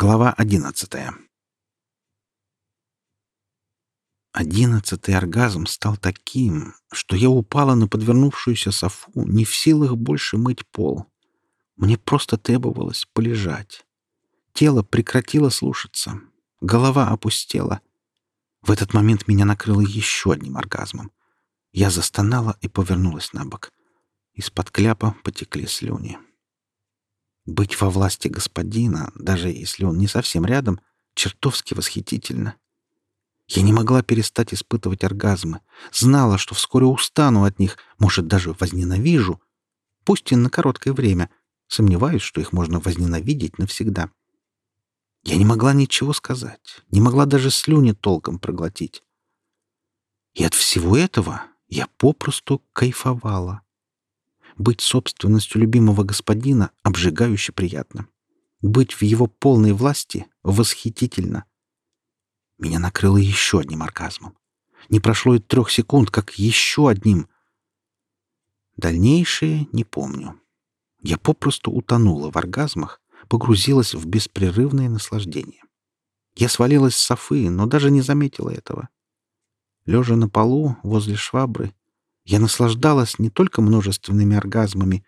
Глава одиннадцатая. Одиннадцатый оргазм стал таким, что я упала на подвернувшуюся софу, не в силах больше мыть пол. Мне просто требовалось полежать. Тело прекратило слушаться. Голова опустела. В этот момент меня накрыло еще одним оргазмом. Я застонала и повернулась на бок. Из-под кляпа потекли слюни. Быть во власти господина, даже если он не совсем рядом, чертовски восхитительно. Я не могла перестать испытывать оргазмы. Знала, что вскоре устану от них, может, даже возненавижу. Пусть и на короткое время. Сомневаюсь, что их можно возненавидеть навсегда. Я не могла ничего сказать, не могла даже слюни толком проглотить. И от всего этого я попросту кайфовала. Быть собственностью любимого господина обжигающе приятно. Быть в его полной власти восхитительно. Меня накрыло еще одним оргазмом. Не прошло и трех секунд, как еще одним. Дальнейшее не помню. Я попросту утонула в оргазмах, погрузилась в беспрерывное наслаждение. Я свалилась с софы, но даже не заметила этого. Лежа на полу возле швабры, я наслаждалась не только множественными оргазмами,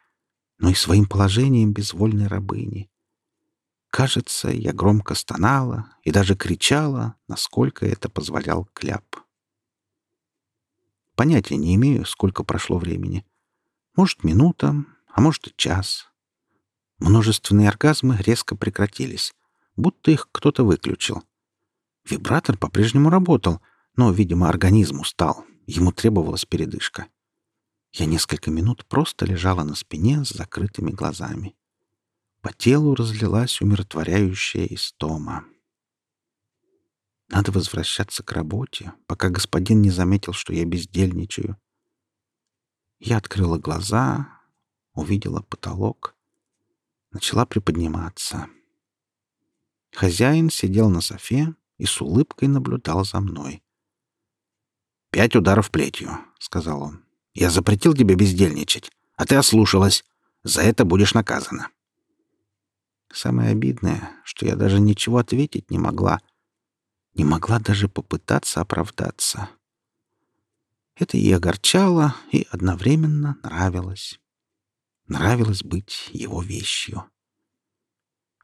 но и своим положением безвольной рабыни. Кажется, я громко стонала и даже кричала, насколько это позволял кляп. Понятия не имею, сколько прошло времени. Может, минута, а может и час. Множественные оргазмы резко прекратились, будто их кто-то выключил. Вибратор по-прежнему работал, но, видимо, организм устал, Ему требовалась передышка. Я несколько минут просто лежала на спине с закрытыми глазами. По телу разлилась умиротворяющая истома. Надо возвращаться к работе, пока господин не заметил, что я бездельничаю. Я открыла глаза, увидела потолок, начала приподниматься. Хозяин сидел на софе и с улыбкой наблюдал за мной. «Пять ударов плетью», — сказал он. «Я запретил тебе бездельничать, а ты ослушалась. За это будешь наказана». Самое обидное, что я даже ничего ответить не могла. Не могла даже попытаться оправдаться. Это и огорчало, и одновременно нравилось. Нравилось быть его вещью.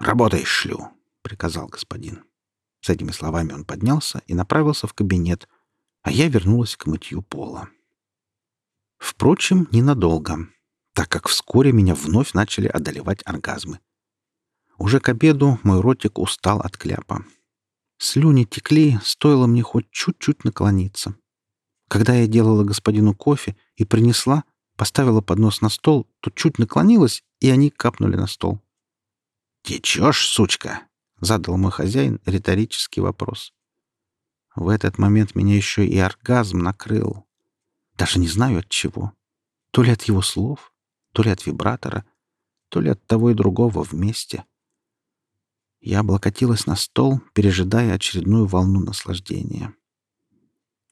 «Работай, шлю!» — приказал господин. С этими словами он поднялся и направился в кабинет, а я вернулась к мытью пола. Впрочем, ненадолго, так как вскоре меня вновь начали одолевать оргазмы. Уже к обеду мой ротик устал от кляпа. Слюни текли, стоило мне хоть чуть-чуть наклониться. Когда я делала господину кофе и принесла, поставила поднос на стол, то чуть наклонилась, и они капнули на стол. «Течешь, сучка?» — задал мой хозяин риторический вопрос. В этот момент меня еще и оргазм накрыл. Даже не знаю от чего. То ли от его слов, то ли от вибратора, то ли от того и другого вместе. Я облокотилась на стол, пережидая очередную волну наслаждения.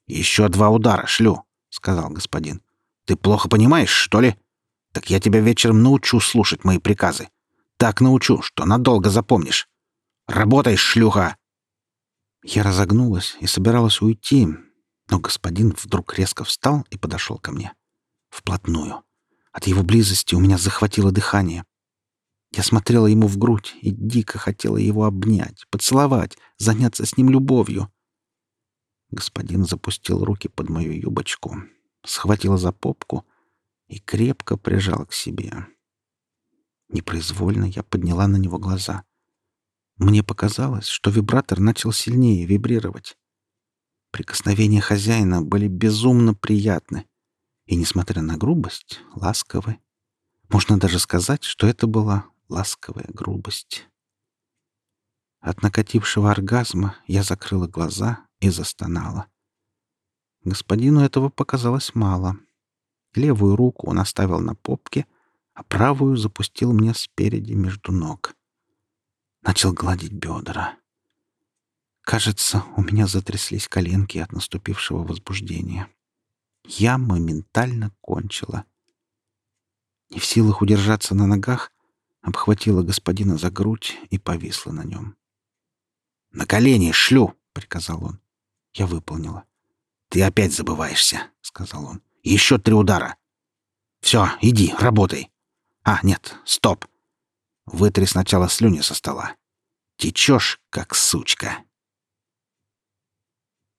«Еще два удара шлю», — сказал господин. «Ты плохо понимаешь, что ли? Так я тебя вечером научу слушать мои приказы. Так научу, что надолго запомнишь. Работай, шлюха!» Я разогнулась и собиралась уйти, но господин вдруг резко встал и подошел ко мне. Вплотную. От его близости у меня захватило дыхание. Я смотрела ему в грудь и дико хотела его обнять, поцеловать, заняться с ним любовью. Господин запустил руки под мою юбочку, схватил за попку и крепко прижал к себе. Непроизвольно я подняла на него глаза — мне показалось, что вибратор начал сильнее вибрировать. Прикосновения хозяина были безумно приятны и, несмотря на грубость, ласковы. Можно даже сказать, что это была ласковая грубость. От накатившего оргазма я закрыла глаза и застонала. Господину этого показалось мало. Левую руку он оставил на попке, а правую запустил мне спереди между ног начал гладить бедра. Кажется, у меня затряслись коленки от наступившего возбуждения. Я моментально кончила. Не в силах удержаться на ногах, обхватила господина за грудь и повисла на нем. «На колени шлю!» — приказал он. Я выполнила. «Ты опять забываешься», — сказал он. «Еще три удара». «Все, иди, работай». «А, нет, стоп. Вытри сначала слюни со стола. Течешь, как сучка.